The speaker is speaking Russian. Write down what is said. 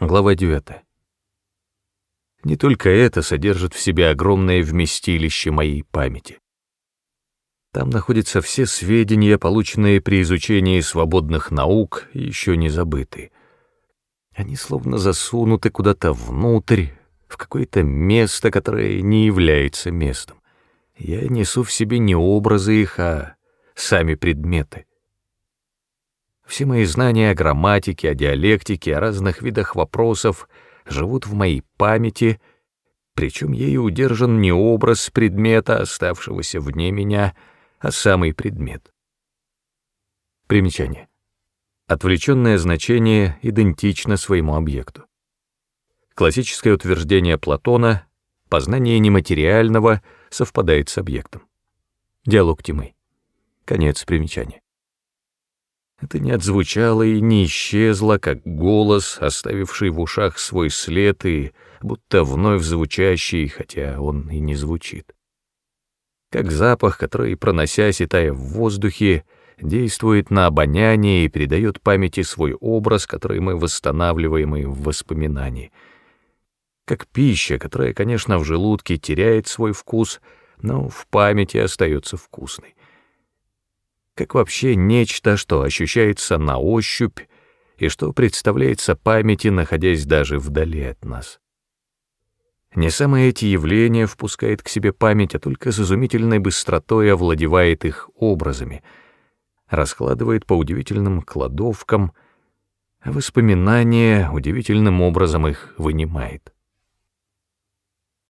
Глава 9. Не только это содержит в себе огромное вместилище моей памяти. Там находятся все сведения, полученные при изучении свободных наук, еще не забытые. Они словно засунуты куда-то внутрь, в какое-то место, которое не является местом. Я несу в себе не образы их, а сами предметы. Все мои знания о грамматике, о диалектике, о разных видах вопросов живут в моей памяти, причем ею удержан не образ предмета, оставшегося вне меня, а самый предмет. Примечание. Отвлеченное значение идентично своему объекту. Классическое утверждение Платона «познание нематериального» совпадает с объектом. Диалог Тимы. Конец примечания. Это не отзвучало и не исчезло, как голос, оставивший в ушах свой след и будто вновь звучащий, хотя он и не звучит. Как запах, который, проносясь и тая в воздухе, действует на обоняние и передает памяти свой образ, который мы восстанавливаем и в воспоминании. Как пища, которая, конечно, в желудке теряет свой вкус, но в памяти остается вкусной как вообще нечто, что ощущается на ощупь и что представляется памяти, находясь даже вдали от нас. Не самые эти явления впускает к себе память, а только с изумительной быстротой овладевает их образами, раскладывает по удивительным кладовкам, а воспоминания удивительным образом их вынимает.